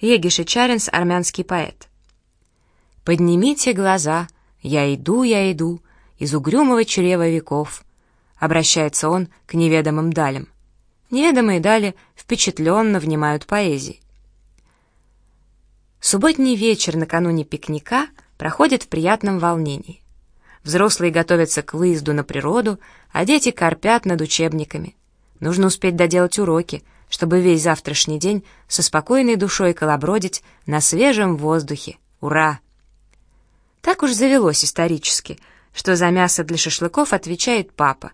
Егиш Чаринс, армянский поэт. «Поднимите глаза, я иду, я иду, из угрюмого чрева веков», обращается он к неведомым далям. Неведомые дали впечатленно внимают поэзии. Субботний вечер накануне пикника проходит в приятном волнении. Взрослые готовятся к выезду на природу, а дети корпят над учебниками. Нужно успеть доделать уроки, чтобы весь завтрашний день со спокойной душой колобродить на свежем воздухе. Ура! Так уж завелось исторически, что за мясо для шашлыков отвечает папа.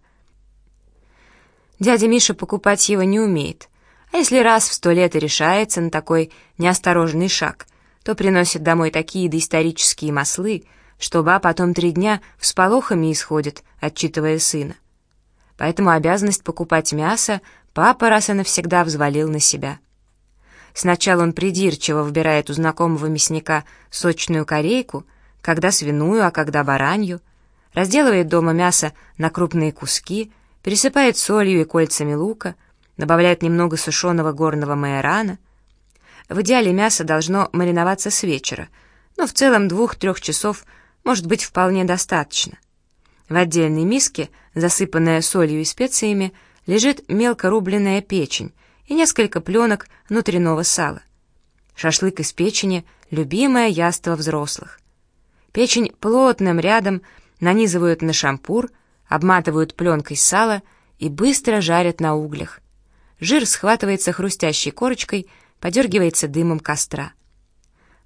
Дядя Миша покупать его не умеет, а если раз в сто лет и решается на такой неосторожный шаг, то приносит домой такие доисторические маслы, что ба потом три дня всполохами исходит, отчитывая сына. Поэтому обязанность покупать мясо папа раз и навсегда взвалил на себя. Сначала он придирчиво выбирает у знакомого мясника сочную корейку, когда свиную, а когда баранью, разделывает дома мясо на крупные куски, пересыпает солью и кольцами лука, добавляет немного сушеного горного майорана. В идеале мясо должно мариноваться с вечера, но в целом двух-трех часов – может быть вполне достаточно. В отдельной миске, засыпанная солью и специями, лежит мелко рубленная печень и несколько пленок внутреннего сала. Шашлык из печени — любимое яство взрослых. Печень плотным рядом нанизывают на шампур, обматывают пленкой сала и быстро жарят на углях. Жир схватывается хрустящей корочкой, подергивается дымом костра.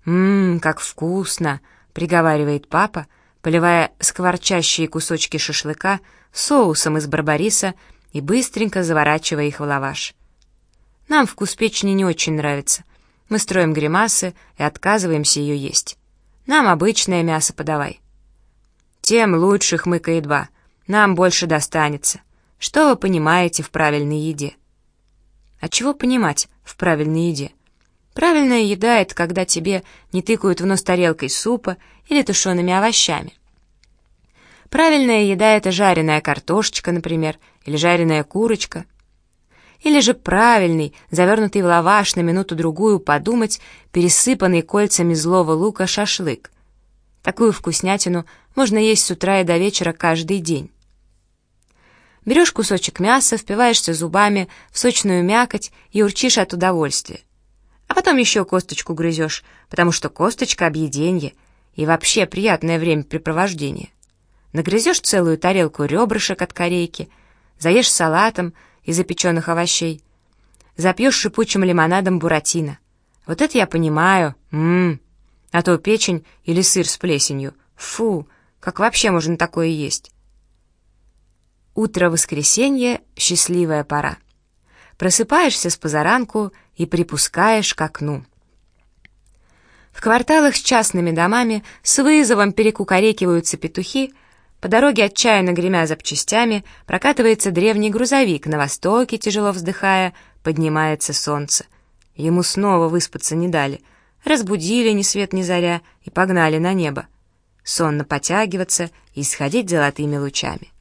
«Ммм, как вкусно!» приговаривает папа, поливая скворчащие кусочки шашлыка соусом из барбариса и быстренько заворачивая их в лаваш. Нам вкус печени не очень нравится. Мы строим гримасы и отказываемся ее есть. Нам обычное мясо подавай. Тем лучше, хмыкает Ба. Нам больше достанется. Что вы понимаете в правильной еде? А чего понимать в правильной еде? Правильная еда — это когда тебе не тыкают в нос тарелкой супа или тушеными овощами. Правильная еда — это жареная картошечка, например, или жареная курочка. Или же правильный, завернутый в лаваш на минуту-другую подумать, пересыпанный кольцами злого лука шашлык. Такую вкуснятину можно есть с утра и до вечера каждый день. Берешь кусочек мяса, впиваешься зубами в сочную мякоть и урчишь от удовольствия а потом еще косточку грызешь, потому что косточка — объеденье и вообще приятное времяпрепровождение. Нагрызешь целую тарелку ребрышек от корейки, заешь салатом из запеченных овощей, запьешь шипучим лимонадом буратино. Вот это я понимаю, ммм, а то печень или сыр с плесенью. Фу, как вообще можно такое есть? Утро воскресенья — счастливая пора. Просыпаешься с позаранку и припускаешь к окну. В кварталах с частными домами с вызовом перекукарекиваются петухи, по дороге отчаянно гремя запчастями прокатывается древний грузовик, на востоке, тяжело вздыхая, поднимается солнце. Ему снова выспаться не дали, разбудили ни свет ни заря и погнали на небо. Сонно потягиваться и сходить золотыми лучами.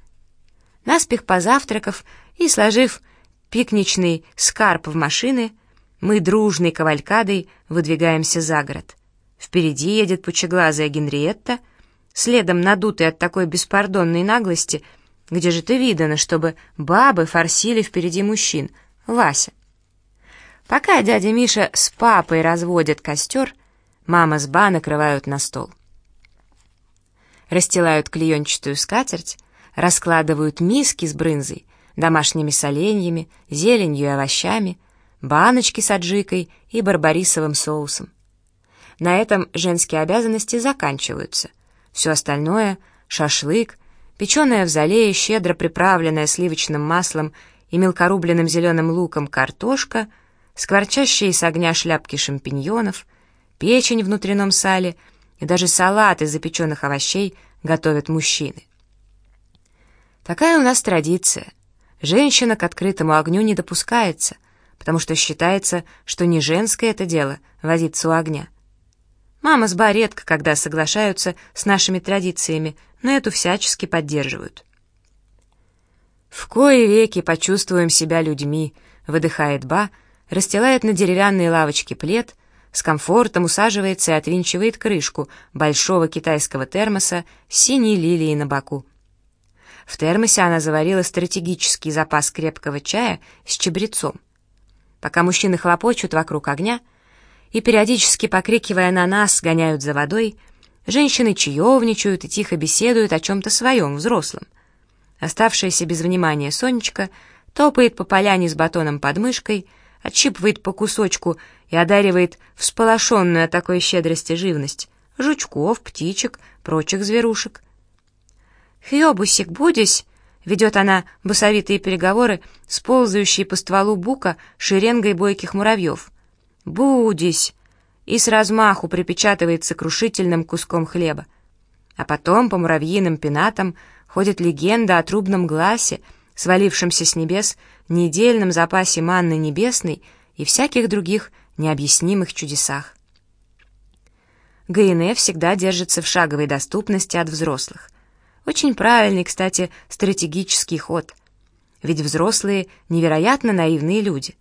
Наспех позавтракав и сложив пикничный скарб в машины, мы дружной кавалькадой выдвигаемся за город. Впереди едет пучеглазая Генриетта, следом надутый от такой беспардонной наглости, где же ты видано, чтобы бабы форсили впереди мужчин, Вася. Пока дядя Миша с папой разводят костер, мама с ба накрывают на стол. Расстилают клеенчатую скатерть, раскладывают миски с брынзой, домашними соленьями, зеленью и овощами, баночки с аджикой и барбарисовым соусом. На этом женские обязанности заканчиваются. Все остальное — шашлык, печеная в зале, щедро приправленная сливочным маслом и мелкорубленным зеленым луком картошка, скворчащие с огня шляпки шампиньонов, печень в внутреннем сале и даже салат из запеченных овощей готовят мужчины. Такая у нас традиция — Женщина к открытому огню не допускается, потому что считается, что не женское это дело — возиться у огня. Мама с Ба редко когда соглашаются с нашими традициями, но эту всячески поддерживают. «В кои веки почувствуем себя людьми», — выдыхает Ба, расстилает на деревянной лавочке плед, с комфортом усаживается и отвинчивает крышку большого китайского термоса с синей лилией на боку. В термосе она заварила стратегический запас крепкого чая с чабрецом. Пока мужчины хлопочут вокруг огня и, периодически покрикивая на нас, гоняют за водой, женщины чаевничают и тихо беседуют о чем-то своем, взрослом. Оставшаяся без внимания Сонечка топает по поляне с батоном под мышкой, отщипывает по кусочку и одаривает всполошенную от такой щедрости живность жучков, птичек, прочих зверушек. «Хьёбусик, будешь?» — ведет она басовитые переговоры с ползающей по стволу бука шеренгой бойких муравьев. «Будешь!» и с размаху припечатывает сокрушительным куском хлеба. А потом по муравьиным пенатам ходит легенда о трубном гласе, свалившемся с небес, недельном запасе манны небесной и всяких других необъяснимых чудесах. ГНЭ всегда держится в шаговой доступности от взрослых. Очень правильный, кстати, стратегический ход. Ведь взрослые невероятно наивные люди.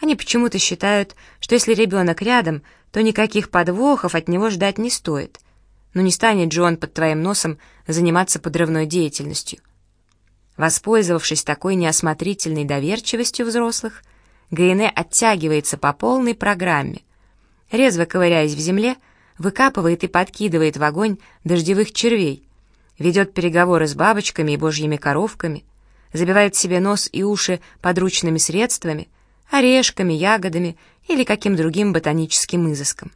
Они почему-то считают, что если ребенок рядом, то никаких подвохов от него ждать не стоит. Но не станет же он под твоим носом заниматься подрывной деятельностью. Воспользовавшись такой неосмотрительной доверчивостью взрослых, ГНЭ оттягивается по полной программе. Резво ковыряясь в земле, выкапывает и подкидывает в огонь дождевых червей, ведет переговоры с бабочками и божьими коровками, забивает себе нос и уши подручными средствами, орешками, ягодами или каким другим ботаническим изыском.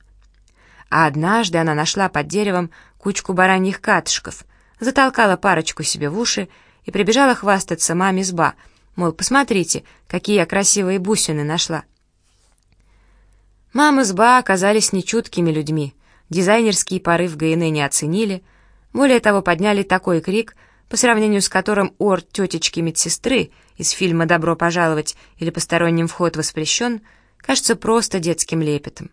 А однажды она нашла под деревом кучку бараньих катышков, затолкала парочку себе в уши и прибежала хвастаться маме с ба, мол, посмотрите, какие я красивые бусины нашла. Мама с ба оказались нечуткими людьми, дизайнерские порыв ГН не оценили, более того, подняли такой крик, по сравнению с которым ор тетечки-медсестры из фильма «Добро пожаловать» или «Посторонним вход воспрещен» кажется просто детским лепетом.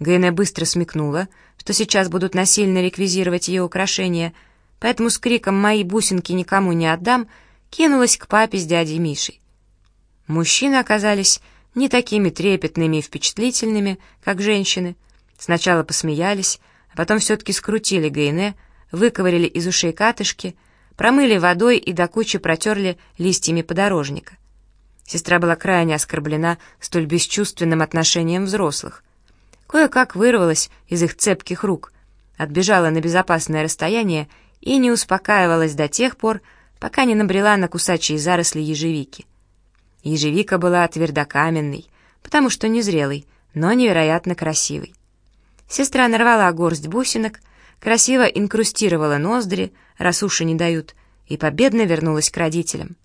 Гейне быстро смекнула, что сейчас будут насильно реквизировать ее украшения, поэтому с криком «Мои бусинки никому не отдам» кинулась к папе с дядей Мишей. Мужчины оказались не такими трепетными и впечатлительными, как женщины. Сначала посмеялись, а потом все-таки скрутили Гейне, выковырили из ушей катышки, промыли водой и до кучи протерли листьями подорожника. Сестра была крайне оскорблена столь бесчувственным отношением взрослых. Кое-как вырвалась из их цепких рук, отбежала на безопасное расстояние и не успокаивалась до тех пор, пока не набрела на кусачие заросли ежевики. Ежевика была твердокаменной, потому что незрелой, но невероятно красивой. Сестра нарвала горсть бусинок, красиво инкрустировала ноздри, раз уши не дают, и победно вернулась к родителям.